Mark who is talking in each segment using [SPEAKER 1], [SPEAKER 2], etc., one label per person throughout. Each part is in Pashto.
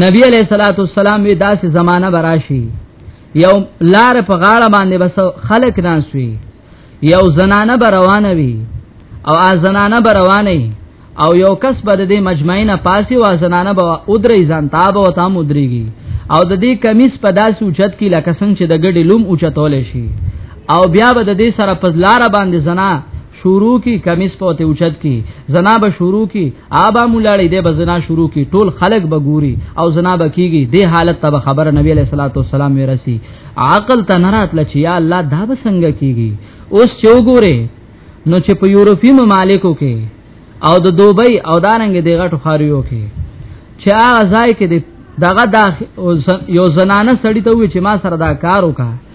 [SPEAKER 1] نبی علیہ الصلوۃ والسلام وی داسې زمانہ براشي یو لار په غاړه باندې بس خلق ناسوي یو زنانه بروانه وی او ا زنانه بروانه او یو کس به د مجمعینه پاسي وا زنانه به ودرې ځان تاب او تام ودرېږي او د دې کمیس په داسې اوچت کې لکه څنګه چې د ګډې لوم اوچتول شي او بیا به د دې سره پزلار باندې زنا شروع کی کمیس په ته اوچت کی زنا به شروع کی آبا مولاړی دی به زنا شروع کی ټول خلق به ګوري او زنا به کیږي دی حالت ته خبر نبی علیہ الصلوۃ والسلام ورسی عقل ته نرات لچ یا الله دا به څنګه کیږي اوس چوغوره نو چې په یورپی ممالکو کې او د دوبۍ او دارنګ د غټو خاریو کې چې هغه ځای کې د دغه د یو زنانه سړی ته وی چې ما سره دا کار وکړه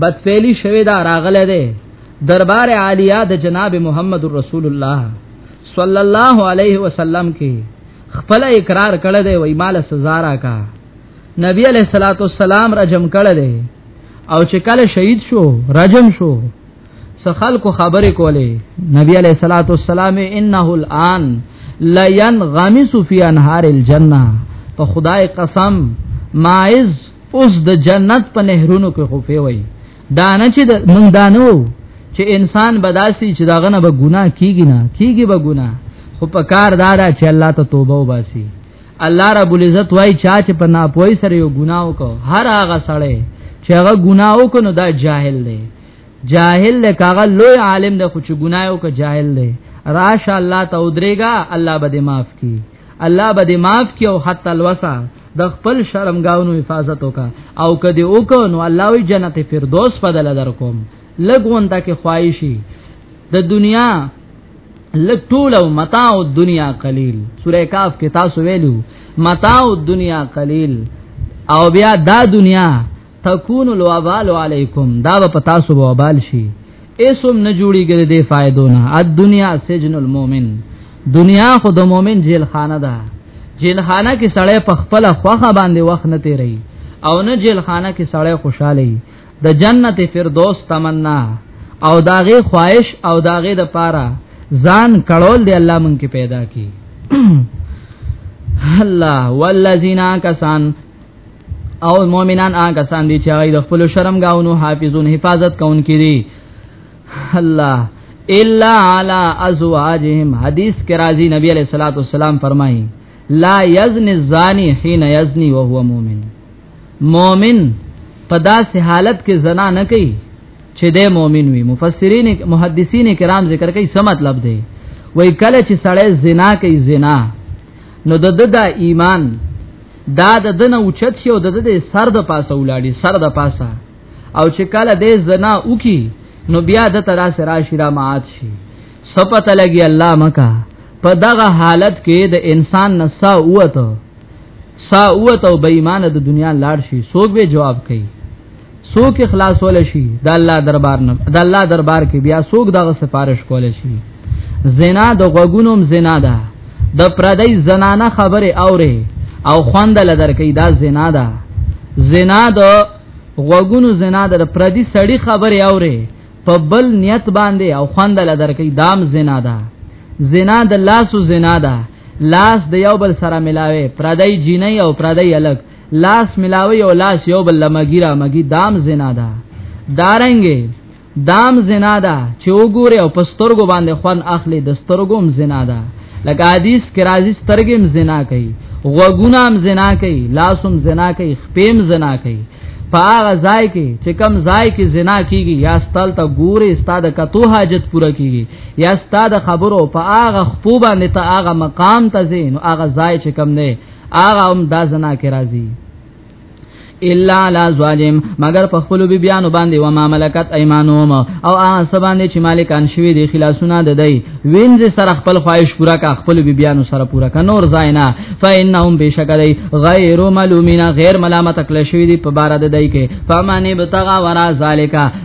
[SPEAKER 1] بد فعلی شوی دا راغله ده دربار عالیه د جناب محمد رسول الله صلی الله علیه وسلم کې خپل اقرار کړی دی وای مال سزا را کا نبی علیہ الصلوۃ والسلام رجم کړی دی او چې کله شهید شو رجم شو سخل کو خبرې کولې نبی علیہ الصلوۃ والسلام انه الان لا ينغمس في انهار الجنه په خدای قسم ماعز اوس د جنت په نهرونو کې خو فی وای دا نه چې مونږ دا نه وو چې انسان بداسي چې داغه نه به ګناه کیږي نه کیږي به ګناه خو په کار دارا چې الله ته توبه وباسي الله رب العزت وای چا چې په ناپوهی سره یو ګناه وکړ هر هغه سړی چې هغه ګناه وکړ نو دا جاهل دی جاهل له کاغه لوی عالم د خو چې ګناه وکړ جاهل دی راشه الله ته ودرېګا الله به دې معاف کړي الله به دې معاف کیو حتی الوسع د خپل شرمګاونو حفاظت وکا او کدی وکړو نو الله وی جنت فردوس بدل در کوم لګون تا کې خواهشي د دنیا لګ ټول او متاع دنیا قلیل سوره کاف کې تاسو ویلو متاع دنیا قلیل او بیا دا دنیا تكون الوبال عليكم دا په تاسو وبال شي اسم نه جوړیږي د فائدو نه ا دنیا سجن المؤمن دنیا خو د مؤمن جیل خانه ده جیل خانه کې سړی په خپل خوخه باندې وخت نه تیری او نه جیل خانه کې سړی خوشاله د جنت فردوس تمنا او داغه خواهش او داغه د پاره ځان کړول دی الله مونږ کې پیدا کی الله والذین کسان او مؤمنان هغه کسان دي چې هغه د خپل شرم گاونو حافظون حفاظت کوونکي دي الله الا علی ازواجهم حدیث کې راځي نبی علیہ الصلوۃ والسلام فرمایي لا یزن الزانی حين یزنی وهو مؤمن مؤمن په داسې حالت کې زنا نه کوي چې د مؤمن وي مفسرین محدثین کرام ذکر کوي څه مطلب دی وای کله چې سړی زنا کوي زنا نو د د دا ایمان دا د دنه اوچت شي او د د سر د پاسه ولاړی سر د پاسه او چې کله د زنا وکي نو بیا د ترا سره شرا مات شي سپت لګي الله مکا په دغه حالت کې د انسان نسا اوته سا اوته او بېمانه د دنیا لاړ شي سوګ به جواب کوي سوک خلاصول شي د الله دربار نه د الله دربار کې بیا سوک دغه سفارش کول شي زنا د غوګونوم زنا ده د پردی زنانه خبره اوره او خوند لدر کې دا زنا ده زنا د غوګونو زنا ده د پردی سړی خبره اوره په بل نیت باندې او خوند لدر کې دام زنا ده زنا د لاسو زنا ده لاس د یو بل سره ملاوي پردی جینۍ او پردی الګ لاس ملاوي او لاس یو بل لمګیرا مګی دام زنا ده دارنګي دام زنا ده چې وګوره او پسترګو باندې خوان اخلي د سترګوم زنا ده لکه حدیث کې راځي سترګم زنا کوي غوګونام زنا کوي لاسوم زنا کوي خپېم زنا کوي پاغه ځای کې چې کم ځای کې زنا کیږي یا ستل ته ګوري ستاد کتو حاجت پوره کیږي یا ستاد خبرو په هغه خپو باندې ته هغه مقام ته زین او هغه ځای چې کم نه هغه هم دا زنا کې راځي الا لا زواجم مگر په خپل بی بیان باندې و ما ملکت ایمانهم او هغه سبان چې مالکان شوی دی خلاصونه د دی وینځ سره خپل خواهش پورا کا خپل بی بیان سره پورا کا نور زاینا فینهم بشکری غیر ملومین غیر ملامت کله شوی دی په بار د دی کې فمانه بتغا ورا ذالکا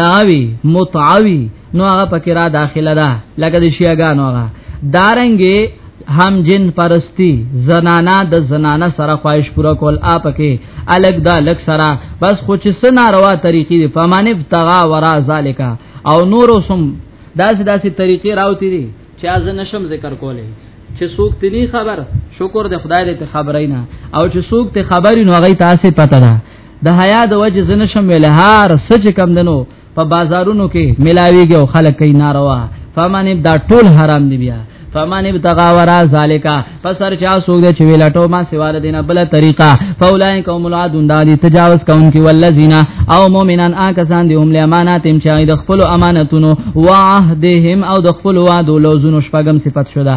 [SPEAKER 1] داوی متعوی نو هغه پکې را داخله ده لکه د شیعاګانو هغه دارنګي هم جن پرستی زنانا د زنانا سره خواهش پورا کول اپ کې الګ دا لک سره بس خو چې سنا روا طریقې دی فمن ابتغى ورا ذالک او نور سم داسې داسې طریقې راوتی دي چې از نشم ذکر کولې چې څوک تني خبر شکر د خدای دې ته خبرې نه او چې څوک ته خبرې نو هغه تاسو پته ده د حیا د وجه زنه شم ویل هر سچ کم دنو په بازارونو کې ملاویږي او خلک کوي ناروا فمن دا ټول حرام دی بیا فمن ابتغى ورا ذالک پسر چا سوګ چې ویلټو ما سیوال دینه بل طریقه فولای قوم العادون دادی تجاوز کونکي والذین او مؤمنان آکسان دی هم له اماناتم چې د خپل امانتونو وعهدهم او د خپل وعده لوزونو شپږم صفت شوه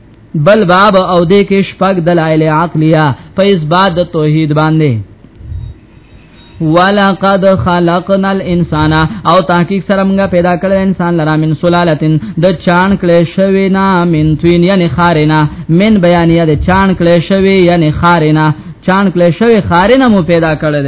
[SPEAKER 1] بل باب او دې کې شپږ دلایل عقلیه په اثبات د توحید باندې ولقد خلقنا الانسان او تحقیق سره موږ پیدا کړل انسان لرا من سلالتن د چان کله شوی نا من توین یعنی خارینا من بیانیه د چان کله شوی یعنی خارینا چان کله شوی خارینا مو پیدا کړل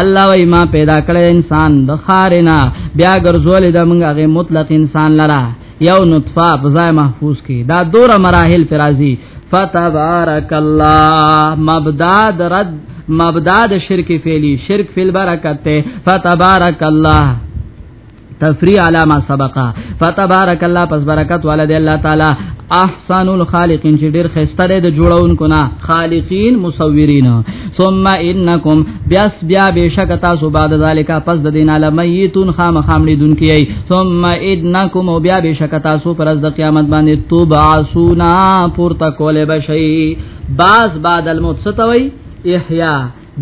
[SPEAKER 1] الله وای ما پیدا کړ انسان د خارنا بیا ګرځول د موږ هغه مطلق انسان لرا یو نطفه په ځای محفوظ کی دا دور مراحل فرازی فتبارک الله مبدا رد مبدا د شرک فعلی شرک فی البرکت فتبارک الله تفری علی ما سبقا فتبارک الله پس برکت ولد الله تعالی احسن الخالقین چې ډیر خسته دی د جوړونکو نه خالقین مصورین ثم انکم بیاس بیا بشک تاسو بعد ذالک پس د دین علمیتون خامخامړي دن کیي ثم انکم بیا بشک تاسو پر د قیامت باندې توبعسونا پورته کوله بشي باز بعد الموت ستوي احیا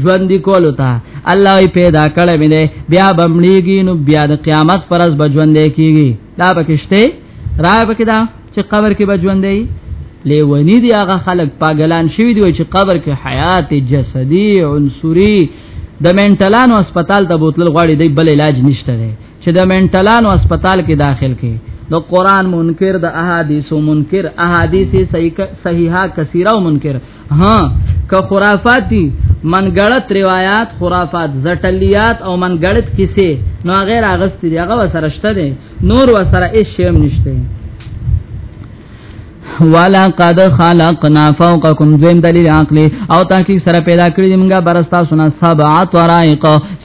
[SPEAKER 1] ژوند کولو ته الله یې پیدا کړې مې بیا بمړیږي نو بیا د قیامت پرز بجوند کیږي دا پکشته را پکې دا چې قبر کې بجوند دی لیونی دی هغه خلک پاگلان شوی دی چې قبر کې حیات جسدی عنصری د منټلانو هسپتال ته بوتل غواړي دی بل علاج نشته دی چې د منټلانو هسپتال کې داخل کې نو قران منکر د احادیث منکر احادیث صحیحه کثیره منکر ها که خرافاتی منګړت روایت خرافات زټلیات او منګړت کیسه نو غیر اغستی دی هغه وسره شته دی نور وسره هیڅ شی نشته ولقد خلقنا فوقكم ذم دلیل عقلی او تحقیق سره پیدا کړی موږ برستا سنا سبع طرائق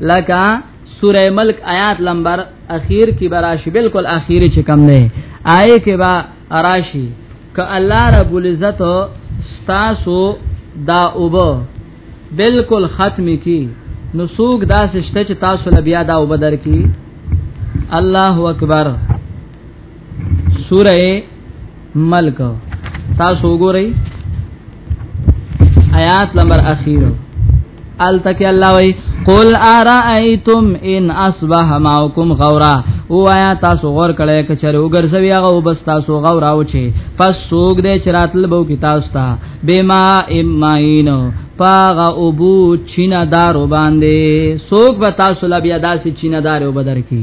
[SPEAKER 1] لکه سوره ملک آیات نمبر اخیر کی براشی بالکل اخیری چې کم نه آئے کې با راشی ک الله رب العزت ستاسو دا اوبو بالکل ختم کی نو سوق دا سشته چې تاسو لبیا دا اوبدر کی الله اکبر سوره ملک تاسو وګورئ آیات نمبر اخیر ال تک الله وی قل ارایتم ان اصبح معكم غورا او آیا تاسو غور کړی ک چر وګرځوي هغه وبس تاسو غور او چی پس سوګ دې چراتل بو کی تاسو ته بما امین پاغه ابو چینا دارو باندې سوګ به تاسو لبیا داسې چینا دارو بدر کی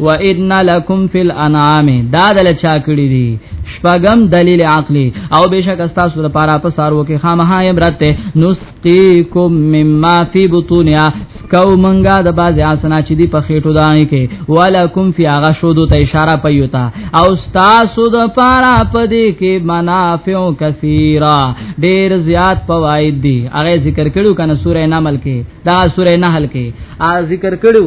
[SPEAKER 1] و ان لکم فی الانعام دا دل چا کړی دی شپغم دلیل عقلی او بشک تاسو لپاره په سارو کې خامها عبرت نسقیکم مما فی بطونیا کو منګه د باز اسنا چې دی په خېټو دای کې ولکم فی هغه شودو ته اشاره پیوتا او تاسو د پارا پدې کې منافع کثیرا ډیر زیات فواید دی هغه ذکر کړو کنه سورې نمل کې دا سورې نحل کې ا ذکر کړو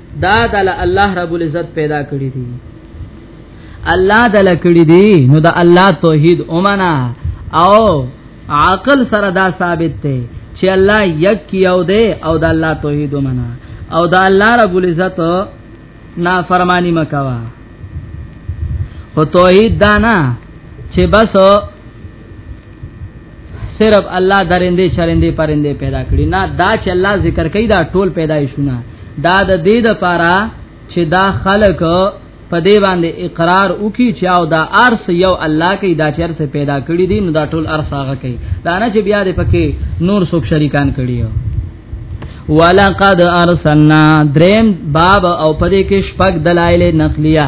[SPEAKER 1] دا د الله رب العزت پیدا کړی دي الله د لکړی دي نو د الله توحید اومنا او عقل سره دا ثابت دی چې الله یک یو دی او د الله توحید اومنا او د الله رب العزت نا فرمانی مکوا خو توحید دانا چې بس صرف الله درندې چرندې پرندې پیدا کړی نه دا چې الله ذکر کوي دا ټول پیدایشونه دا د دې د پاره چې دا خلق په دې باندې اقرار وکي چې او دا ارس یو الله کوي دا چر څه پیدا کړی دي نو دا ټول ارس هغه کوي دا نه چې بیا دې پکې نور څوک شریکان کړی یو ولقد ارسلنا دریم باب او پدې کې شپږ دلایل نقلیه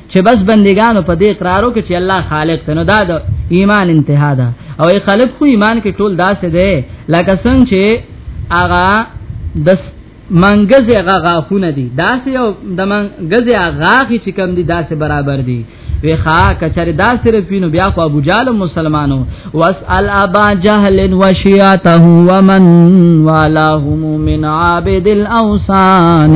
[SPEAKER 1] چې بس بندګانو په دې اقرار وکړي چې الله خالق ته نو دا د ایمان انتها ده او ای خلق خو ایمان کې ټول داسې دی لکه څنګه چې هغه د منګز هغه غاخونه دي داسې یو د منګز هغه غاخي چې کم دي داسې برابر دي وی خا کچری دا صرف پینو بیا خو ابو جال مسلمانو واسال ابا جهل وشیاته ومن والاهم من عابد الاوثان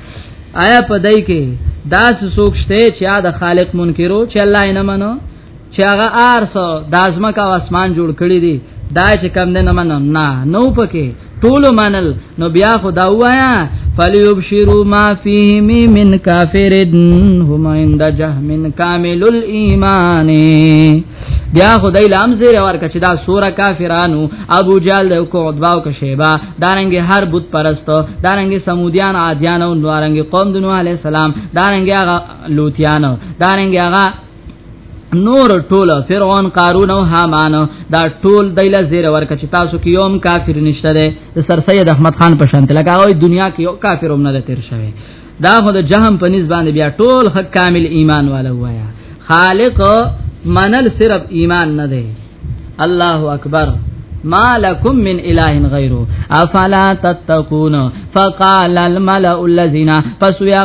[SPEAKER 1] آیا په دای کې دا څوک شته چې دا خالق منکرو چې الله یې نه منو چې هغه ارس د ازمکه او اسمان جوړ کړی دی دا چې کم نه نه منم نه نو پکې ټول منل نو بیا خدا وایا فلیبشرو ما فیه می من کافرن هم عند جهمن کامل الايمان بیا خدای لام زیر ورکه چې دا سوره کافرانو ابو جال او کو عتبا او شیبا دارنګ هر بت پرستو دارنګ سمودیان عادیان او دارنګ قوم د نوح علی السلام دارنګ هغه لوتیان دارنګ هغه نور ټول فرعون قارون او حامان دا ټول دایله زیر ورک چې تاسو کې یوم کافر نشته ده سر سید احمد خان پشانت لگا وای دنیا کې یو کافر هم نه تیر شوی دا خو د جهم په نسبت باندې بیا ټول حق کامل ایمان والا وایا خالق منل صرف ایمان نه دی الله اکبر ما لكم من اله غيره افلا تتقون فقال الملأ الذين فسوا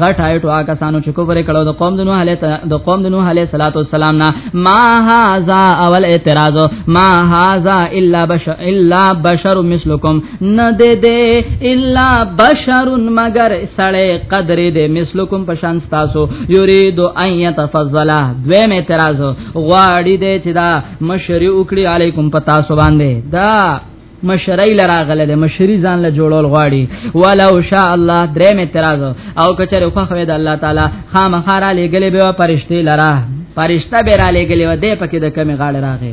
[SPEAKER 1] غټایټو آکسانو چې کوبره کړو د قوم دنو حالت د قوم دنو حالت صلوات والسلام نا ما هاذا اول اعتراض ما هاذا الا بشر الا بشر مثلكم نه دې دې الا بشر مگر سړی قدر دې مثلکم پشان تاسو یرید ان یتفضل دوی می اعتراض غواړي دې چې دا مشری وکړي علیکم پتا سو باندې دا مشرای لرا غله ده مشری ځان له جوړول غواړي ولو شاء الله درې می اعتراض او کچره خو خو ده الله تعالی خامخاره لګلې به پرشتي لرا پرشتہ به را لګلې و دې پکې د کمی غاړه راغې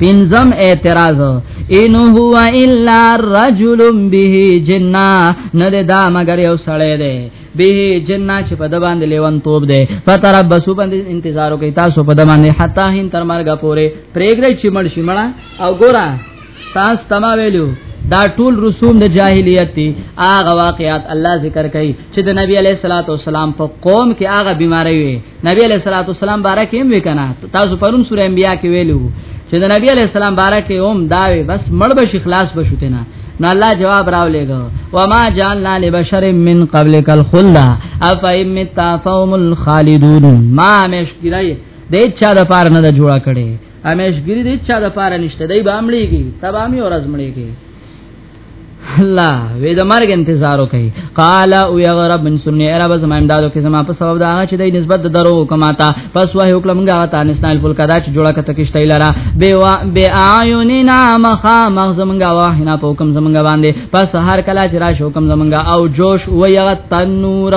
[SPEAKER 1] پنځم اعتراض ان هو الا رجل به جنہ نه دا مگر یو سړی دی به جنہ چې په د باندې لیوان توپ دی فتر بسو باندې انتظارو کوي تاسو په د باندې حتا هین تر مرګ پورې پرېګری چې مړ شي مړه او ګورا تاسو تما ویلو دا ټول رسوم د جاهلیت دي هغه واقعات الله ذکر کوي چې د نبی علیه الصلاۃ والسلام په قوم کې هغه بیماری وي نبی علیه الصلاۃ والسلام بارک هم وکنه تاسو پرون سورې انبیاء کې ویلو چې د نبی علیه السلام بارک هم داوي بس مړ به شي خلاص بشوته نه نو الله جواب راولېګو وما جعلنا لبشر من قبلك الخلد افهم متفهم الخالدون ما مشکرای د چا د پار نه جوړا کړي همیشګری دې چا د پاره نشته دی به عملېږي سبا می ورځ مړېږي الله وې د مرګ انتظار وکي قال او یا رب من سنې رب زما امدادو کې زما په سبب دا چې د نسبت د درو کماتا پس وه حکم غا تا نسنال فل کدا چې جوړه کته کېشته لرا بے وا بے عیوننا مخا مخ زمنګا واه نه په حکم زمنګا باندې پس هر کلا چې را شو حکم زمنګا او جوش و یا تنور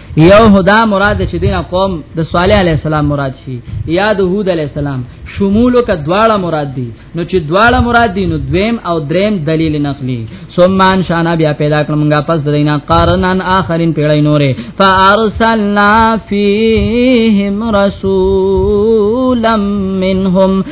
[SPEAKER 1] یو هدا مراد چې دین قوم د صالح علی السلام مراد شي یا د هود علی السلام شمول ک دواړه مراد دي نو چې دواړه مراد دي نو دویم او دریم دلیل نقلی سمان شانا بیا پیدا کړمږه پس دینا قارنن اخرین پیړی نوره فارسلنا فیهم رسولا منهم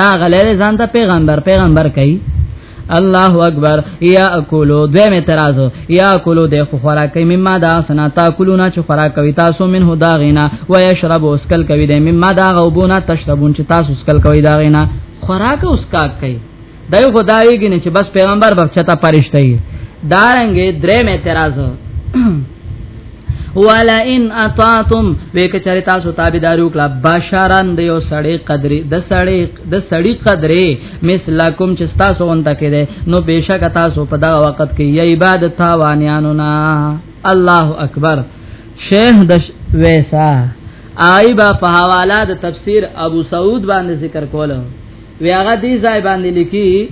[SPEAKER 1] راغله ځان ته پیغمبر پیغمبر کوي الله اکبر یا اکلو دویم اعتراض یا اکلو د خو خوراک مما دا سنا تاکلونا چې خوراک کوي تاسو منه دا غینا و یشرب اسکل کوي د مما دا غوبونا تشربون چې تاسو اسکل کوي دا غینا خوراک اسکاک کوي دای خدای ګینه چې بس پیغمبر بچتا پرشته دارنګ درې مې اعتراض ولا ان اطعتم وکچری تاسو تابعدارو کلا بشاران دیو سړی قدرې د سړی د سړی قدرې مثلکم چې تاسو اونته کړي نو بشک تاسو په دا وخت کې ی عبادت تاوانیانو نا الله اکبر شیخ د ویسا آیبا په حواله د تفسیر ابو سعود باندې ذکر کوله وی هغه دې ځای باندې لیکي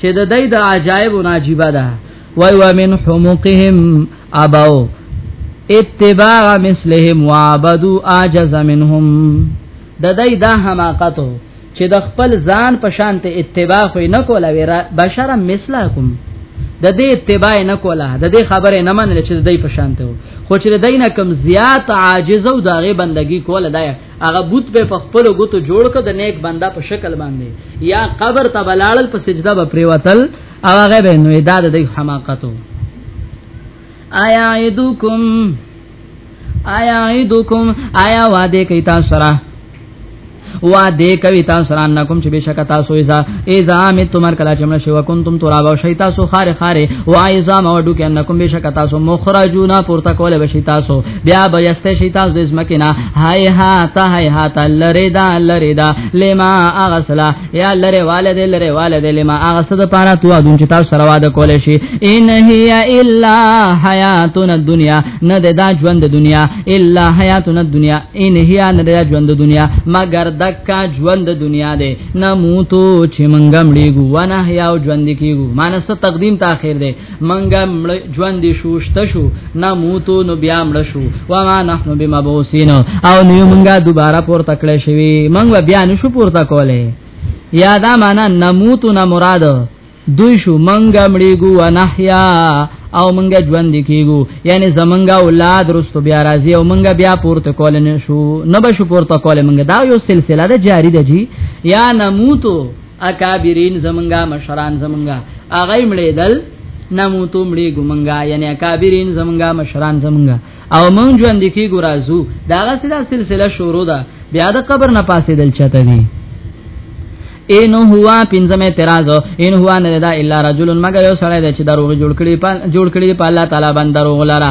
[SPEAKER 1] چې د دې د عجایب او عجیبه ده وای و من حمقهم اباو اتباع مثلهم وعبدوا اعجز منهم د دای دا حماقتو چې د خپل ځان په شان ته اتباع خو نه کوله ویرا بشر مثلکم د دې اتباع نه کوله د دې خبره نه منل چې د دې په شان ته خو چې د دې نه کم زیات عاجز او دغه بندگی کوله دا هغه بوت به په خپل غوتو جوړ کړ د نیک بندا په شکل باندې یا قبر ته بلالل په سجده به پریوتل او هغه به نو دا د حماقتو آیا ایدوکم آیا ایدوکم آیا وعده کوي تاسو سره وا دې کوي تاسو ران نکم چې بشک تاسو ایزا ایزا می تمر کلا چې مړ شو کنتم تراب او شیتا سو خار خاره وا ایزا ما وډو کې نکم بشک تاسو مخرجونا پورته کوله بشی تاسو بیا به یسته شیتا د زمکینا هاي ها تا هاي ها تا لری دا لری دا لما اغسلا یا لره والد لره والد لما هغه صد پاره تو دن چې تاسو سره واده کول شي ان هي الا حیاتنا الدنیا نه د دا ژوند د دنیا الا حیاتنا الدنیا ان هي نه د ژوند د دنیا مگر دکا ژوند د دنیا دی نه موتو چې منګم لګو ونه یا ژوند کیګو مانسه تقدیم تاخير دی منګه مړ ژوند شو شته شو نه موتو نو بیا مړ شو و ما نحن بمبوسین او نو منګه دوباره پور تکړه شوی منګه بیا نشو پور تکوله یا دا معنا نموتو نه مراد دوی شو منګه مړیګو و نحیا او منګه ژوند کیګو یعنی زمنګا اولاد رستو بیا راځي او منګه بیا پورته کول نه شو نه به شو پورته کول منګه دا یو سلسله ده جاری ده جی یا نموتو اکابرین زمنګا مشران زمنګا اغه مړې دل نموتو مړې ګمنګا یعنی اکابرین زمنګا مشران زمنګا او مونږ ژوند دي کی ګرازو دا غسدا سلسله شروع ده بیا د قبر نه پاسې دل چته دي ان هو پنځمه اعتراض ان هو نه دا الا رجل مگر یو سړی دی چې دروغ جوړ کړي په جوړ کړي په الله تعالی باندې دروغ لاره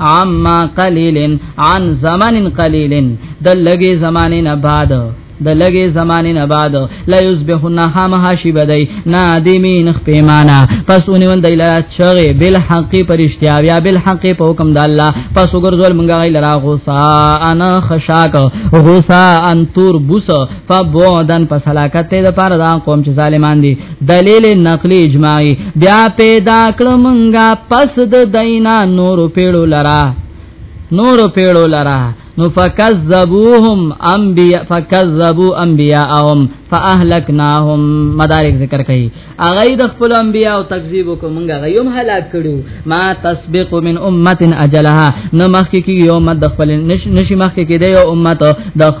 [SPEAKER 1] عما قليل عن زمن قليل د لګي زمانه نه بعد د لګي زمانه نه بعد لا يصبحن همها شي بدای نادمین خپېمانا پس اونیون د لا چغه بل حق پرشتیا بیا بل حق په حکم د الله پس وګرځول مونږه لرا غوسا انا خشاک غوسا ان تور بوس فبودن پس هلاکت ته د پاره دا قوم چې ظالمان دي دلیل نقلی اجماعی بیا پیدا کړو مونږه پس د دینا نور پیړو لرا نور پیړو لرا نو فکذبوهم انبیا فکذبوا انبیاءهم فاهلکناهم مدارک ذکر کړي اغه د خپل انبیا او تکذیب کو مونږه غيوم هلاک کړو ما تسبق من امه اجلها نو مخکې کې یو مد خپل نش نشي مخکې کې د یو امه د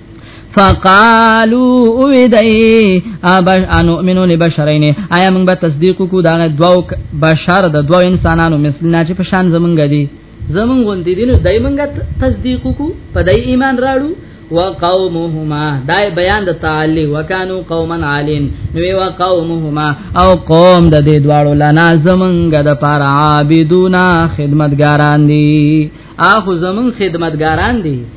[SPEAKER 1] فقالو ویدای ابش انو منو لبشرین آیا موږ به تصدیق کو دا دواو بشر د دواو انسانانو مثلنا چې په شان زمونږ دي زمونږ غون دي نو دای موږ تصدیق کو په دای ایمان راړو وقومهما دای بیان د تعالی وکانو قوما عالین نو وا قومهما او قوم د دې دواړو لنا زمنګ د پار عابدونا خدمتګاران دي اخو زمون خدمتګاران دي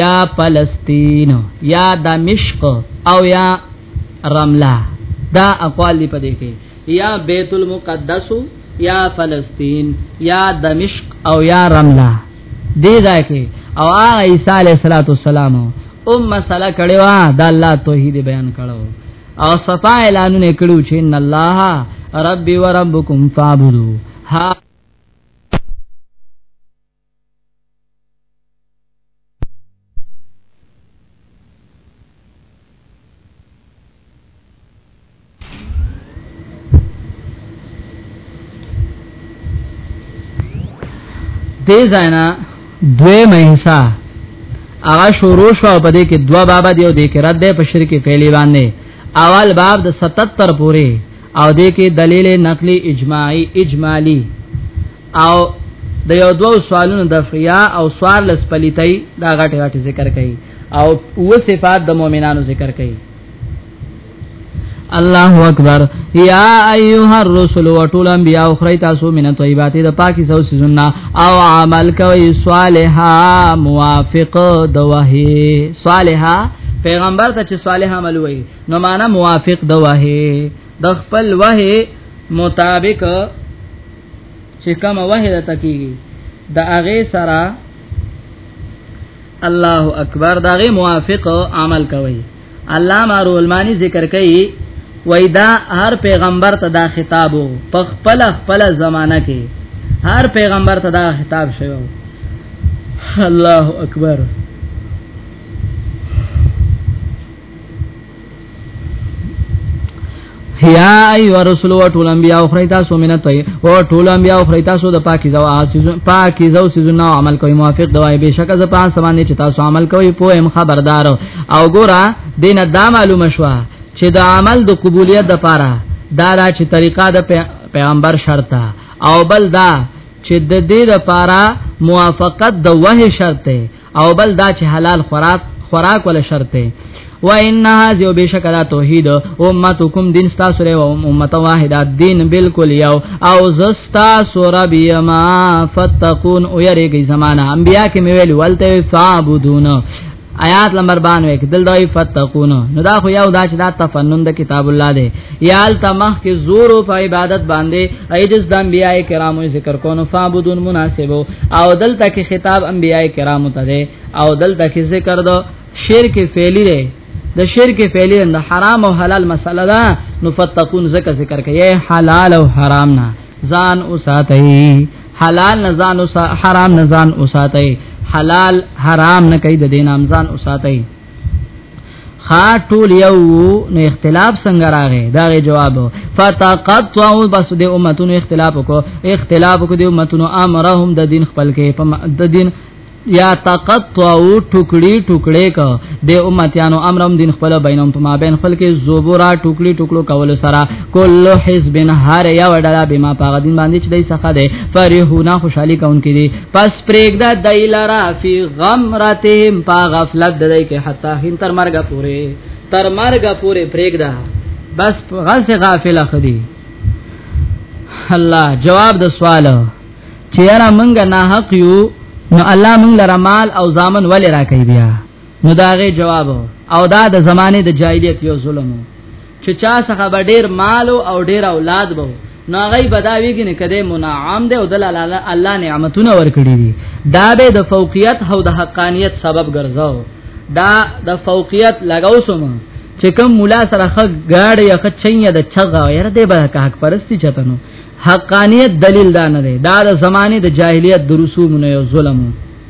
[SPEAKER 1] یا فلسطین یا دمشق او یا رملا دا اقوال دی پدې کې یا بیت المقدس یا فلسطین یا دمشق او یا رملا دې ځای کې او هغه عیسی علیه السلام ام مسله کړي وا د الله توحید بیان کړو او صفا اعلانونه کړو چې ان الله ربي وربکم فاعبدوا ها دې ځاینا دوی مهسا هغه شروع شو په دې کې دوا بابا دی او دې کې رد په شرک فعلی باندې اول باب د 77 پورې او دې کې دلیل نقلی اجماعي اجمالی او د یو دوو سوالونو د فیا او سوار لس پلیتای دا غټه غټه ذکر کړي او و صفات د مؤمنانو ذکر کړي الله اکبر یا ایها الرسل وطول انبیاء اخری تاسو من طیبات د پاکی سو سننا او عمل کوي صالحا موافق د وحی صالحا پیغمبر ته چې صالح عمل وای نو معنا موافق د وحی د خپل وحی مطابق چې کوم وحده تکیږي د هغه سره الله اکبر دا غي موافق عمل کوي علامه رولمانی ذکر کوي وای دا هر پیغمبر ته دا خطابو په خپل خپل زمانہ کې هر پیغمبر ته دا خطاب شوی الله اکبر یا ایو رسول و ټول انبیاء او خریتا سو مینه توي او ټول انبیاء او خریتا سو د پاکیزه او عاصیز پاکیزه او سيزونه عمل کوي موافق دوای بشک ز پاس باندې چې تاسو عمل کوي په هم خبردار او ګورا دین دا معلومه شو چې د عمل د قبولیت د پاره دا را چې طریقه د پیغمبر شرط او بل دا چې د دې لپاره موافقت د وه شرط او بل دا چې حلال خوراک خوراک ولا شرط دی و ان هاذ بشکدا توحید امتکم دین ستا سره و امته واحده دین بالکل یو او زستا سره بیما فتقون او یریږي زمانہ انبیا کې ویل ولته فعبدون آیات نمبر 92 کې دل دوی فتقون نو دا خو یو دا چې دا تفنن د کتاب الله دی یال تمخ کې زور او عبادت باندې ایجز د انبیای کرامو ذکر کو نو فعبدون مناسبو او دلته کې خطاب انبیاء کرامو ته ده او دلته کې ذکر دو شرک فعلی ده د شرک فعلی د حرام او حلال مسله ده نو فتقون زکه ذکر کوي حلال او حرام نه ځان اوساتای حلال نه ځان اوسه حرام نه ځان اوساتای حلال حرام نه کوي د دین امزان اوساتای خا ټول یو نو اختلاف څنګه راغی دا غي جواب فتقطعوا بس د امتونو اختلاف کو اختلاف کو د امتونو امرهم د دین خپل کې د دین یا تقطعو ټوکړي ټوکړي ک د امتیانو امرم دین خپل بینم په ما بین خپل کې زوبورا ټوکړي ټوکړو کول سره کل حزب هر یو ډله بما پاغ دین باندې چې دای څخه ده فرحونا خوشحالي کون کې دي پس پرېږده دای لرا فی غمرتهم پا غفلت دای کې حتا هین تر مرګه پورې تر مرګه پورې پرېږده بس غلط غافل خدي الله جواب د سوال چې یاره مونږ نه حق یو نو الله مونږ لره مال او ځامن ولې راکې بیا نو داغه جواب او دا د زمانه د جاهلیت یو ظلم چې چا څخه به ډیر مال او ډیر اولاد به نو هغه به دا ویګنه کده منعام دی او د الله نعمتونه ورکړي دي دا به د فوقیت او د حقانیت سبب ګرځاو دا د فوقیت لګاو سم چې کوم مولا سره خ غاړ یا خ چنیا د چغه یره دی به حق پرستی چتنو حقانیت دلیل دا نه دی دا د زمانه د جاهلیت د رسومونو یو ظلم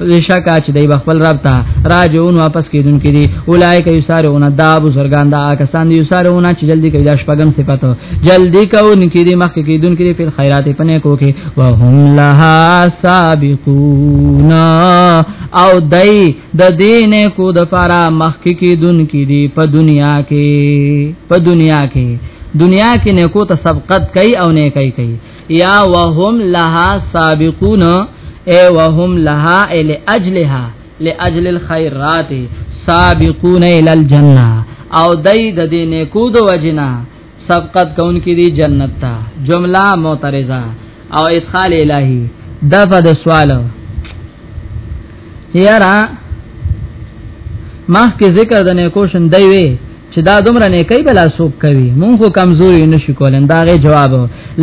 [SPEAKER 1] بشکا چې دای بخپل رب ته راجعون واپس کیدون کړي اولایک یسارون دا بزرگان دا کسان یسارون چې جلدی کوي دا شپږم صفاتو جلدی کوون کړي مخکې کیدون کړي په خیرات پنه کو کې وهم لها سابقون او دای د دین کو د فارا مخکې کیدون کړي په دنیا کې په دنیا کې دنیا کې نیکو ته سبقت کوي او نیکي کوي یا وهم لها سابقون اے وهم لها ال اجلها لاجل الخيرات سابقون الى الجنه او دای د دې نیکو د وجنا سبقت کون کې دی جنت ته جمله معترضه او ادخال الهی دغه د سوال یارا مخکې ذکر د نیکو شندای وی چې دا دومره نه کوي بلا سوک کوي مونږ خو کمزوري نشو کولای دا غي جواب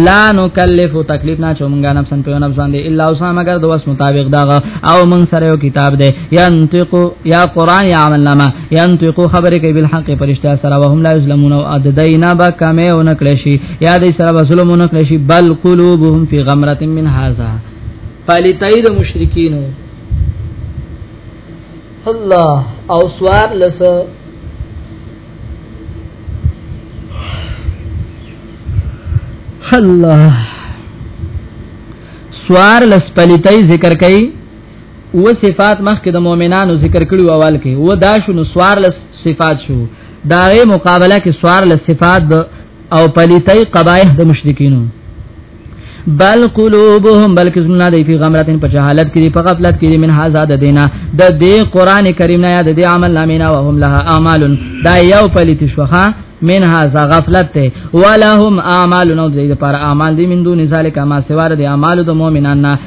[SPEAKER 1] لا نو کلف تکلیف نه چومګا نفسن په نفس باندې الا اوس مگر د وس مطابق دا او مونږ سره یو کتاب دی ينطق یا قران یا عمل نامه ينطق خبره کوي بل حق پرشتہ سره وهم لا یظلمون او ادینا با کمه او نکړي شي یا دې سره ظلم نکړي شي بل قلوبهم فی غمرة من هذا فلیتای د مشرکین الله او سوار لس الله سوار لس پلیتای ذکر کئ و صفات مخکې د مؤمنانو ذکر کړو اول کې و دا شنو سوار لس صفات شو دا غي مقابله کې سوار لس صفات د او پلیتای قبایح د مشرکینو بل قلوبهم بلک زمنا دی فی غمرتن په جهالت کې په غفلت کې من هاذا د دینا د دې قران کریم نه یاد دی عمل نامینا وهم لها اعمال دا یو پلیت شوخه من هاذا غفلت ته ولهم اعمال نو دې لپاره اعمال دي من دون ذالک ما سوار دي اعمال د مؤمنان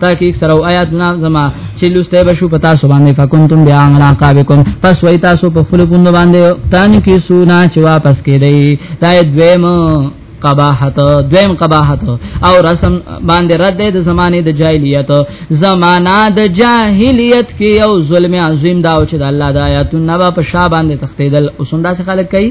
[SPEAKER 1] تاکي سره آیاتنا زما چې لسته بشو پتا سو باندې فکنتم بیا عمل عقابکم پس وای تاسو په خپل پوند باندې تان کې سونا چې واپس کړي دا دویم قباحت دویم قباحت او رسم باندې رد د زمانه د جاهلیت زمانہ د جاهلیت کې یو ظلم عظیم دا او چې د الله د آیاتونو نه په شا باندې تختیدل اوسنده څه خلک کوي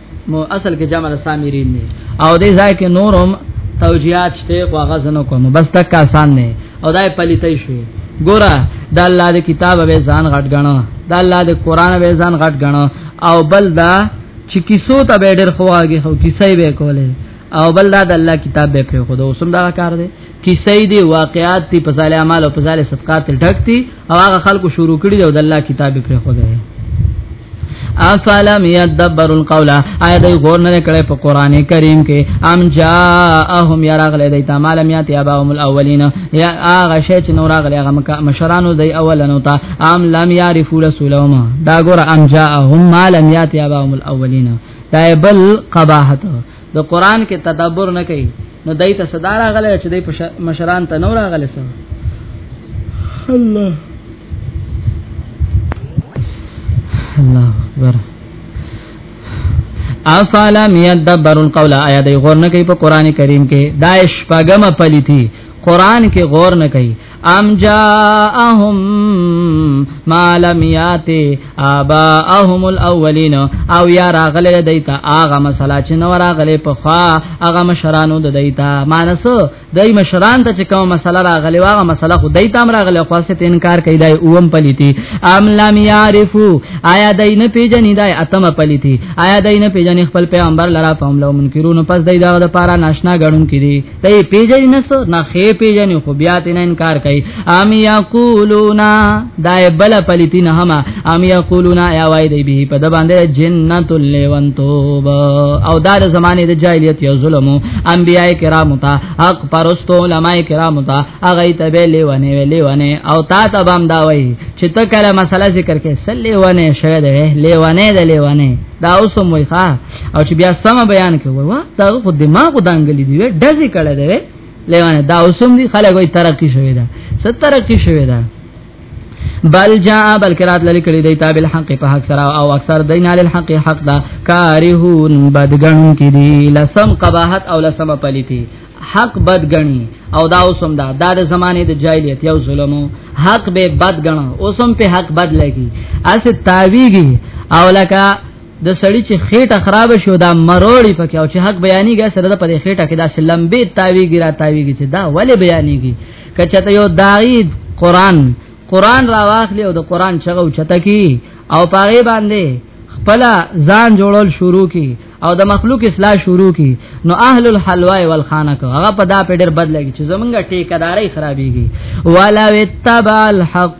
[SPEAKER 1] مو اصل کې جمع سامرین نه او دې ځای کې نورم توجیهات شته خو هغه زنه کوم بس تک آسان نه او دای پلیتای شي ګوره د الله د کتاب به ځان غټ غنو د الله د قران به ځان غټ غنو او بل دا چې کیسو ته به ډېر خواږه هو کیسې به کولې او بل دا د الله کتاب به په خود اوسم دا کار دی کیسې دي واقعات دي په ځاله اعمال او په ځاله صدقات ټکتي او هغه خلکو شروع کړي او د الله کتاب پر خو ده افلم يدبر القول اي دای غور نه کړي په قران کریم کې ام جاءهم يرغل دای تمال میات اباهم الاولین یا اغه شی چې نور غلي هغه مشرانو دای اولنو ته ام لم يعرفوا رسولهم دا ګور ام جاءهم ما لم يات اباهم الاولین دا بل قباحت د قران کې تدبر نه کوي نو دای ته صدا راغله چې دای په مشران ته نو راغله سو الله الله اکبر افعل میدبر القول آیا دی غور نه کوي په قران کریم کې دایش پاګم پلیتی قران کې غور نه کوي ام جاءهم ما لم یاتی آباءهم الاولین او یا راغله دیتا آغا مسلا چې نو راغله په خوا آغا مشرانو د دیتا مانس دای مشران ته چې کوم مسله راغله واغه مسله خو دیتا هم راغله خو ست انکار کوي دای اوم پلیتی ام لم یعرفو آیا دای نه پیژنې دای اتم پلیتی آیا دای نه پیژنې خپل پیغمبر لرا فهم لو منکرون پس دای دا د پارا ناشنا غړون کړي ته پیژنې نه سو نه خې پیژنې خو بیا تین انکار کوي ام یقولون دای بل پلیتین هم ام یقولون یا وای دی به په د باندې جنت لیونتوب او دا د زمانه د جاهلیت یو ظلم انبیاء کرام ته حق پرستو علماء کرام ته هغه ته به لیونه لیونه او تا ته بم دا وای چې ته کله مسله ذکر کې سلیونه شوه دی لیونه دی لیونه دا اوسم وای ښا او چې بیا سم بیان کوي وا دا خو دماغ دانګلې دی ډزې کړه دی لیوانه دا اوسم دي خلک وي ترقی شوی دا ست ترقی شوی دا بل جاء بل کرات لری کړي دی تابل حق په حق سره او اکثر دین علی الحق حق دا کارهون بدګن کی دی لسم قباحت او لسم پلیتی حق بد غني او دا اوسم دا دا د زمانه د جاهلیت یو ظلمو حق به بد غنو اوسم په حق بد لګي اس تاویږي او لکه د سړی چې خېټه خراب شو دا مروړي پکې او چې حق بیانېږي سره د پدې خېټه کې دا سلمبه تاویږي را تاویږي چې دا ولې بیانېږي کچته یو دای قران قران را واخلي او د قران چغو چته کی او پاره باندې خپل ځان جوړول شروع کی او د مخلوق اصلاح شروع کی نو اهل الحلوا والخانق هغه په دا پیډر بد لګي چې زمونږه ټیکداري خرابيږي والا وتبع الحق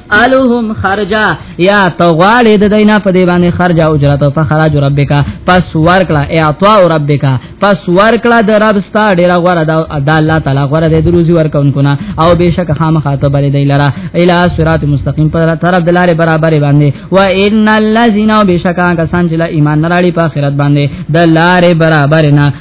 [SPEAKER 1] الوهم خرجا یا تو غواړې د دینه په دی باندې خرجا اجرته په خراج ربک پس ورکړه اعطاء ربک پس ورکړه د رب ستا ډیر غوړه دا د الله تعالی غوړه د دروزي ورکونکو نه او بشک خامخا ته بری دی لره الی صراط مستقیم پر طرف د لارې برابر باندې و ان الذین بشکا کسان چې ایمان نراړي په آخرت باندې د لارې برابر نه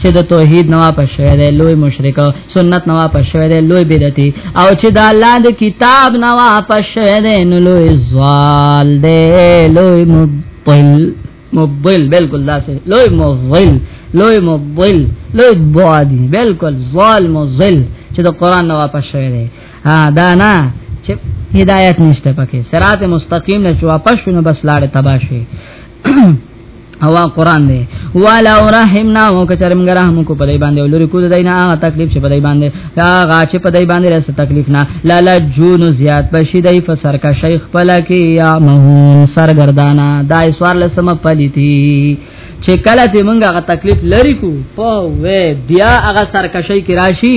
[SPEAKER 1] چې د توحید نه واپس شوی دی لوی مشرک سنت نه واپس شوی دی لوی بدعتي او چې د الله د کتاب نه واپس شوی دی نو لوی زوال دی لوی مبطل مبطل بالکل داسې لوی مبطل لوی مبطل لوی بوادي بالکل زوال مبطل چې د قران نه واپس شوی دی ها دا نه چې هدایت نشته پکې صراط مستقیم نه چې واپس شونه بس لاړ تباشي او قران دی والا ورحمنا او کچر موږ رحم کو په دای باندې ولوري کو دای نه هغه تکلیف چې په دای باندې هغه چې په دای باندې رس تکلیف نه لالا جون زیات بشي دای په سر کا شیخ پلا کې یا مهون سرګردانا دای سوار لسم پلیتی چې کله ته موږ هغه تکلیف لري کو په وې بیا هغه سرکشي کې راشي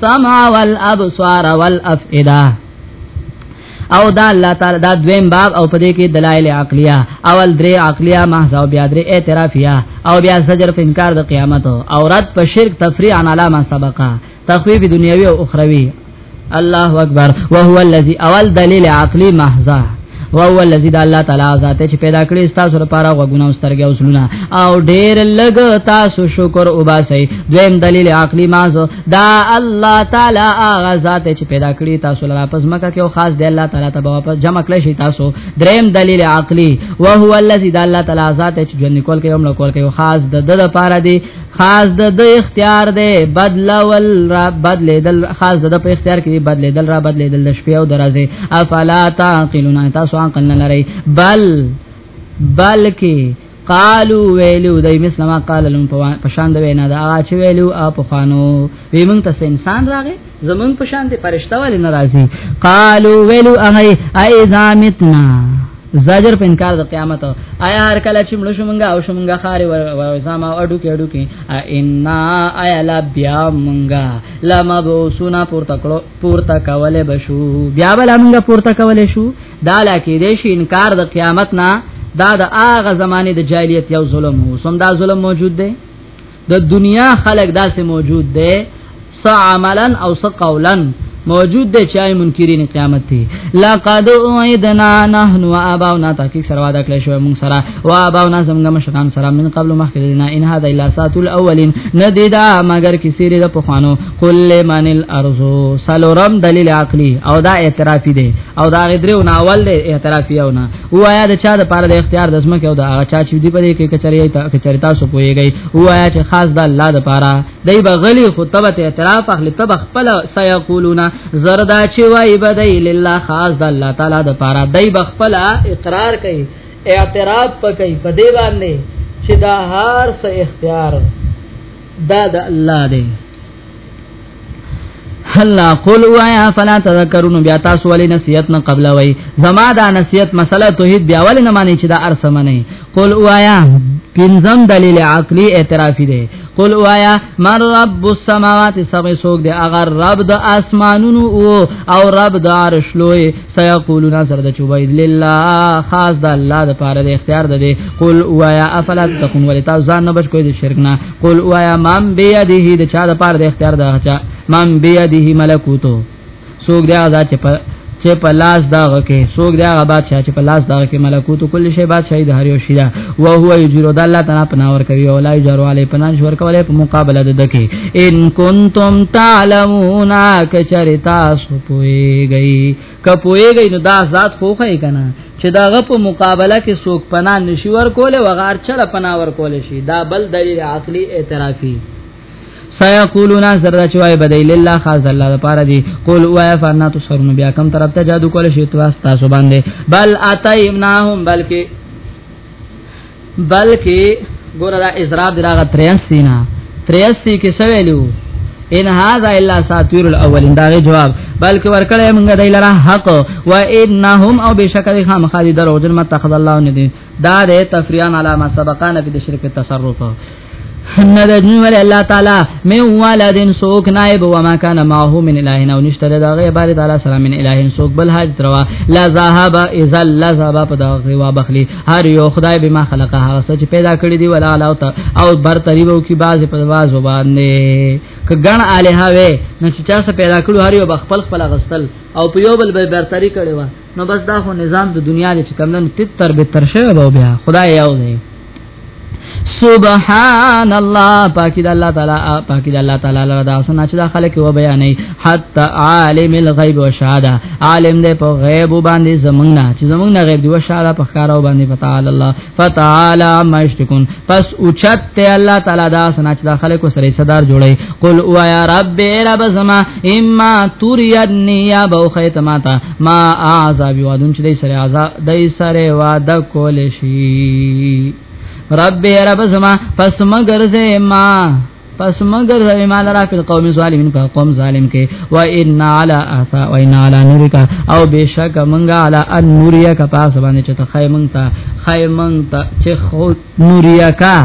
[SPEAKER 1] سما والابصار والافئده او دا الله تعالی دا دویم باب او پدې کې دلایل عقلیه اول درې عقلیه محض او بیا درې اعترافیه او بیا سجر په انکار د قیامت او رد په شرک تفریع عن علامه سبقه تخویف دنیوي او اخروی الله اکبر وهو الذي اول دلیل عقلی محض او هو الذی د الله تعالی ذات چې پیدا کړی تاسو لپاره غوګونه او سترګې او سلونه او ډېر لګ تاسو شکر وباسي دویم دلیل عقلی مازو دا الله تعالی هغه ذات چې پیدا کړی تاسو لپاره پس مکه کې او خاص دی الله تعالی ته واپس جمع کړی شي تاسو دریم دلیل عقلی او هو الذی د الله تعالی ذات چې ژوند کول کې هم کول کې خاص د د لپاره دی خاص د د اختیار دی بدل ول را بدل دل خاص د په اختیار کې بدل دل را بدل دل د شپې او درځي افلا تعقلون تاسو عقل نه لري بل بلکې قالو ویلو دای مسلمه قال لهم پشان د وینا دا چې ویلو اپ خانو وی مونږ ته انسان راغی زمون په شان دي فرشتہ ولې ناراضي قالو ویلو اهي ايذا متنا زجر په انکار د قیامت آیا هر کله چې مړ شومږه او شومږه خاري ور زما اډو کې اډو کې ان آیا لا بیا مونږه لما بوسونا پورته کړو پورته کوله بشو بیا بل مونږه پورته کوله شو دا لا کې دې شي انکار د قیامت نه دا د هغه زمانه د جاهلیت یو ظلم وو سم دا ظلم موجود دی د دنیا خلق داسې موجود دی س عملا او س قولا موجود دی چې ای منکرین قیامت دی لقد اوعدنا نحن واباؤنا تحقیق سره وعده کړی شو موږ سره او اباؤنا زموږ مشران سره من قبل مخکرینا ان هذا الا سات الاولین ندیدا مگر کسی لري د پخوانو کل من الارض سلورم دلیل عقلی او دا اعترافی دی او دا غدره ناول دی اعترافی او نه وایا د چا د پاره د اختیار د اسمه کې او د هغه چا چې دی په دې کې کچري ته کچري تاسو پويږي وایا چې خاص د الله د پاره دای بغلی خطبه ته اعتراف اخلي تب خپل سيقولون زردا چې وای بدای لله خاص د الله تعالی د پاره دای بخپل اقرار کوي اعتراف پکې په دې باندې چې دا هر څه اختیار دا د الله دی هلا قول وایا فلا تذکرون بیا تاسو ولې نصیحت نه قبل وای زما دا نصیحت مسله توحید بیا ولې نه مانی چې دا ارسه منی قول وایا پنځم دلیل عقلی اعترافی دی قل وایا من رب السماوات سبع سوق دی اگر رب د اسمانونو او رب د عرش لوی سيقولون سر د چوبه لله خاص د الله د پاره د اختیار ده دی قل وایا افلا تكون ولتا ځان نه بچ کوی د شرک نه قل وایا مام بيدیه د چا د پاره د اختیار ده چا مام بيدیه ملکوتو سوګ دی آزاد چې په چې په لاس داغه کې سوګ دی هغه بادشاہ چې په لاس داغه کې ملکوت کل شی بادشاہي د هر یو شی ده وو هو یجرو د الله تعالی پناه ور کوي او لا یجرو علی پناه شور کوي په مقابله د دکی ان کنتم تعلمون کچری تاسو پويږي کپويږي نو دا ذات خو خی کنه چې داغه په مقابله کې سوک پناه نشي ور کوله وغار چر پناه ور کوله شي دا بل دلیل عقلی اعترافي سيقولون سره چوي بدای لله خاص الله لپاره دي قول وایا فنا تسرون بیا کم طرف ته جادو کول شي تواس تاسو باندې بل اتیمناهم بلکې بلکې ګور دا اضراب دراغه 83 نه 83 کې سویلو ان هاذا الا ساتیر الاولین دا جواب بلکې ورکړې موږ دای لره حق و انهم او بشکل خام خالد دروجن متخذ الله ندی دا د تفریان علامه سبقانه په شرک تصرف نه د جن ول الله تعالی مې والدین سوک نائب و ما کان ماهو من الہ نو نشته د هغه عبارت تعالی سره من الہ سوک بل حاجت روا لا ذهب اذا لا ذهب په دغه وا بخلی هر یو خدای به ما خلقه هغه سچ پیدا کړی دی ولا علاوه او بر تریبو کی باز په واز باندې ک غن الہ وې نو چې چا څه پیدا کړو هر یو بخپل خپل غستل او په یو بل به برتری کړي وا نو بس دا خو نظام د دنیا د چکمن تتر به تر شوی به بیا خدای یو دی سبحان الله پاکی د الله تعالی پاکی د الله تعالی لپاره دا سنا چې دا خلک و بیانې حتا عالم الغیب و شهاده عالم دې په غیب باندې زمونږه چې زمونږه غیب دی و شهاده په ښکارو باندې فتعال الله فتعالى ما یشتکون پس اوچت ته الله تعالی دا سنا چې دا خلک سره صدر جوړي قل او یا رب رب زما اما تورینی یا بوخیت ماتا ما عذاب یوادون چې دای سره عذاب دای سره وعده کول شي رب رب زما پس مگر زما پس مگر زوی مال را فی القوم ظالمین په قوم ظالم کې و ان علی اثا و ان علی نورک او بشک منګه علی ان نوریک پاس باندې چې ته خای مونږ ته خای مونږ ته چې خو نوریکا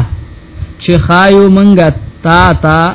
[SPEAKER 1] چې خایو مونږه تا تا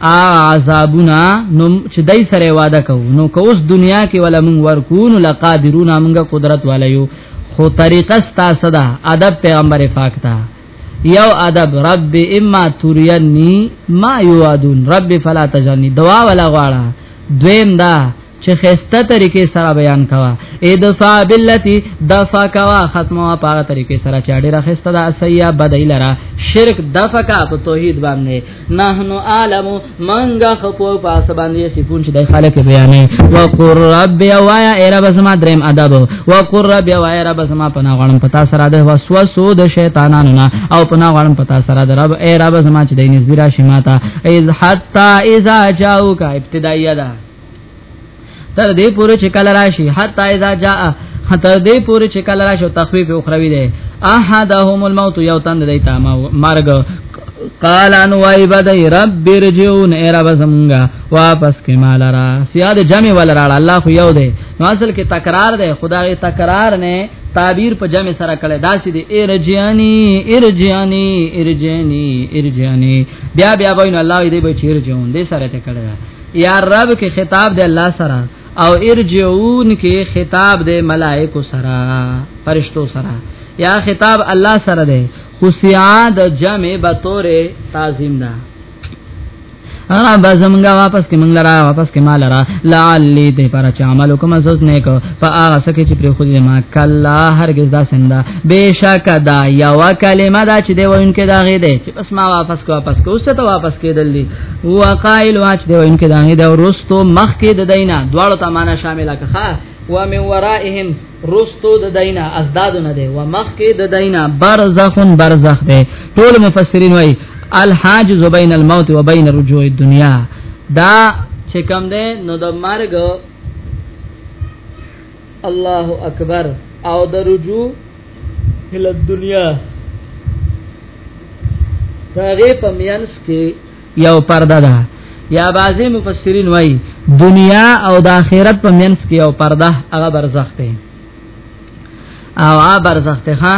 [SPEAKER 1] عذابنا نو چې دای سره وعده کو نو کوس دنیا کې ولا مونږ ورکون لقادرون مونږه قدرت والایو خو طریقه ستا صدا ادب پیغمبر پاک تا یو ادب رب اما تورینی ما یوادون رب فلا تجنی دعا ولا غواړه دویم دا چې خسته طریقې سره بیان کوا اې د فابلتی د فکوا ختمه په طریقې سره چې ډیره خسته د اسیا بدایل را شرک د فکا په توحید باندې نحنو عالم منګه خپو پاس باندې سپون چې د خالق بیانې وقر رب وایا ای رب زما دریم ادب وقر رب وایا رب زما پنا غړم پتا سره د وسوسو د شیطانانو نه او پنا غړم پتا سره د رب ای رب زما چې د نږدې راشي ماته اذ حتا اذا جاءوک ابتدایه ده تر دې پورې چې کله راشي حتا اذا جاء تر دې پورې چې کله راشي تخفیف اخروی دی احدهم الموت یو تند دی تا مرګ قال ان وای بدای رب رجون ای رب زمونږه واپس کې مال را سیاد جمع ول را الله خو یو دی نو اصل کې تکرار دی خدای تکرار نه تعبیر په جمع سره کړي دا سې دي ارجانی ارجانی ارجانی ارجانی بیا بیا وینو الله دې به چیر جون دې سره ته کړي یا رب کې خطاب دی الله سره او ارجعون کې خطاب دی ملائکو سره فرشتو سره یا خطاب الله سره دی خصیا د جمع به تور تعظیم ده را بزمنګا واپس کې منګل را واپس کې مال را لعلی دې پر چا عمل کوم زوس نه کو فاغه سکه چې پر خو دې ما کلا هرگز دا سندا بشک دا یو کلمه دا چې دی وینکې دا غې دې چې پس ما واپس کو واپس کو اوس ته واپس کېدلې هو قائل واچ دی وین کې دانه دا رستو مخ کې د دینا دواړو ته معنا شامله کخه و من ورائهم رستو د دینا ازداد نه دی و مخ کې د دینا برزخون برزخ دی ټول مفسرین وای الحاجز بین الموت و بین رجوع الدنیا دا چې کوم دی نو د مرګ الله اکبر او د رجوع ال دنیا هغه په مینس کې یو پرده ده یا بعضی مفسرین وای دنیا او د آخرت په مینس کې یو پرده هغه برزخ دی او هغه برزخ ته ها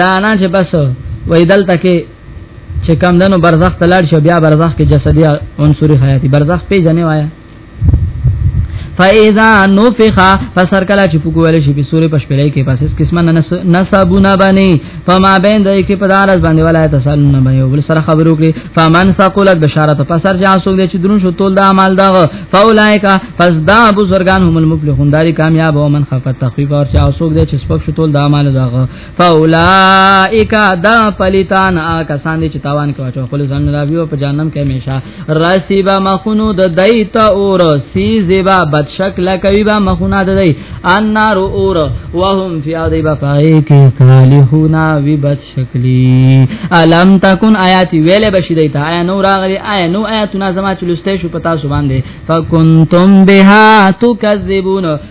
[SPEAKER 1] دا نه چې بس وای دلته کې چې کم دنو برزخ تلاړ شو بیا برزخ کې جسدي عنصري حیاتي برزخ پیژنې وایا فاذا نفخا فسر کلا چې پکول شي په سورې پښپلې کې پاسس قسمه نسبونه باندې فما بین دای کې پدارس باندې ولایت سالونه باندې ول سره خبرو کې فمن ثقلت بشارت پسر جا سوګ دې چې درون شو تول د اعمال دا فاولائک پس دا بزرگان هم المفلحون داری کامیاب او من خفت تخفیف او چا سوګ دې چې سپک شو تول د اعمال دا فاولائک دا پلیتان آکسان دی چې تاوان کوي چې خپل ځان نه ویو په جهنم کې همیشه راسیبا مخونو د دایت اور سی زیبا بد شکل کوي با مخونه د دای النار اور وهم فی عذاب فایک کالهونا وی بد شکلی الم تکون آیات ویلې بشی دی ته آیا نو راغلی آیا نو آیاتونه زما چلوسته شو پتا سو باندې فکنتم بها تکذبون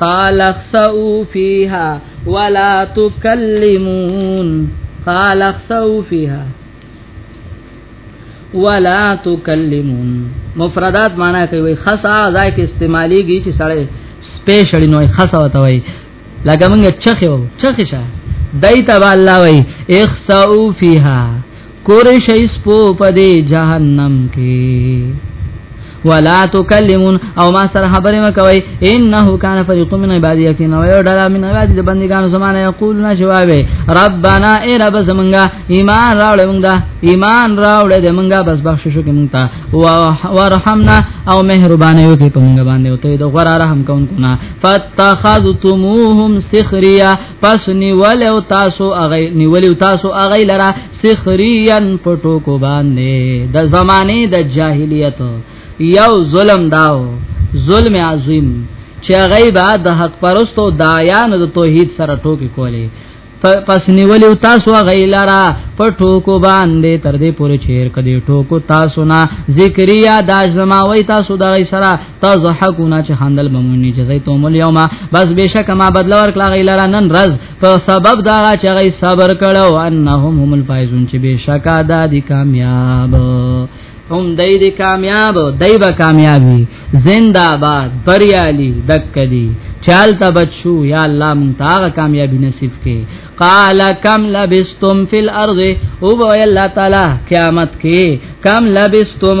[SPEAKER 1] قال اخسؤوا فيها ولا تكلمون قال اخسؤوا فيها ولا تكلمون مفردات معنی کوي خصا ځای کې استعماليږي چې سړی سپیشلی نوې خاصه وته وای لکه موږ چخه و چخه شه دای ته الله وای اخسو فیها کور شي سپو پدې جهنم کې ولا تکلمون او ما سره خبرې مکوي انه کان فريق من عبادي يقين او یو ډله من عبادي د بندګانو زمانه یقولون جوابه ربنا اے رب زمونږه ایمان راوړې مونږه ایمان راوړې دې مونږه بس بخښ شو کې مونږه ورحمنا او مهربانه یو کې په مونږ باندې او ته د غره رحم کون کنا فتخذتموهم سخريا پس نیول او تاسو اغه نیول او تاسو اغه لرا سخرین پټو کو باندې د زمانه د جاهلیت یو ظلم داو ظلم عظیم چې غیبا د حق پرستو دایان د توحید سره ټوکی کولی پس نیولی تاسو غیلرا په ټوکو باندې تر دې پورې چیر کدي ټوکو تاسو نه ذکریا داج زماوي تاسو دای سره تضحكون چې خندل بمونی جزیتم اليوم بس بشک ما بدل ورکړه غیلرا نن رز په سبب دا چې غي صبر کړو انهم هم الفائزون چې بشک ادا دي کامیاب هم دای دی کامیاب دای با کامیابی زنده باد بریالی دک دی چال تا بچو یا الله مون تا کامیابی نصیب کې قال کم لبستم فی الارض او وی الله تعالی قیامت کې کم لبستم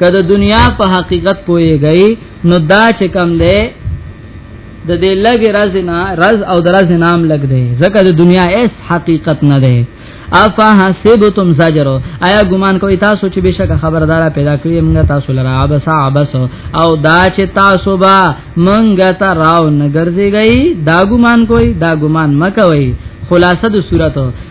[SPEAKER 1] کله دنیا په حقیقت پويږي نو دا چې کم دی د دې لګ راز نه راز او دراز نام لګ دی ځکه د دنیا اس حقیقت نه دی افا حسبتم زجرو آیا ګمان کوي تاسو چې بشک خبردارا پیدا کړی موږ تاسو لرا عبس عبس او دا چې تاسو با موږ ته راو نګرځي گئی دا ګمان کوي دا ګمان مکوي خلاصه د صورت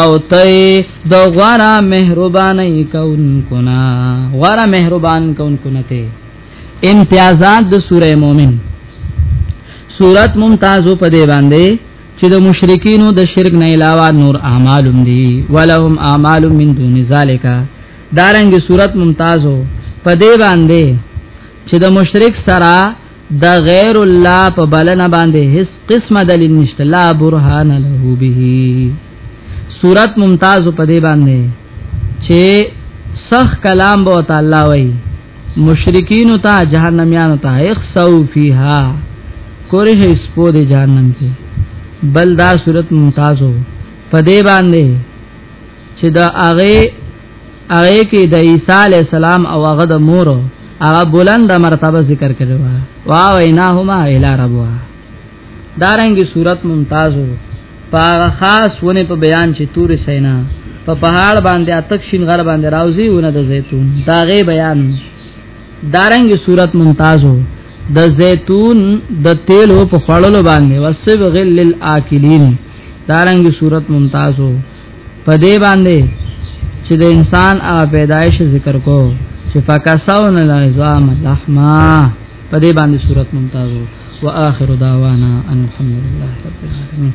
[SPEAKER 1] او ته د غوارا مهرباني کون کنا غوارا مهربان کون کنا ته امتیازات د سوره مؤمن صورت ممتاز په دی باندې چې د مشرکینو د شرک نه علاوه نور اعمال دي ولهم اعمال من دون ذالک دارنګ صورت ممتازو په دی باندې چې د مشرک سره د غیر الله په بلنه باندې هیڅ قسمه دلیل نشته لا برهان له به صورت ممتاز په دې باندې چې صح کلام به تعالی وای مشرکین ته جهنميان ته اخسو فیها کوره هیڅ په دې جهنم کې بل دا صورت ممتاز په دې باندې چې دا هغه هغه کې د عیسی علی السلام او هغه د مور هغه بلند مرتبه ذکر کړو وا ویناهما الی ربوا دارنګي صورت ممتاز پاغه خاص ونه په بیان چې تور سینا په پهاړ باندې اتک شین غر باندې راوځي ونه د زیتون داغه بیان دارنګي صورت ممتاز د زیتون د تیلو په خړلو باندې وسبغل للآکلین دارنګي صورت ممتاز په دې باندې چې د انسان ا پیدایش ذکر کو چې فکسون العظام لحما په دې باندې صورت ممتاز او اخر دعوانا ان الحمد لله رب العالمین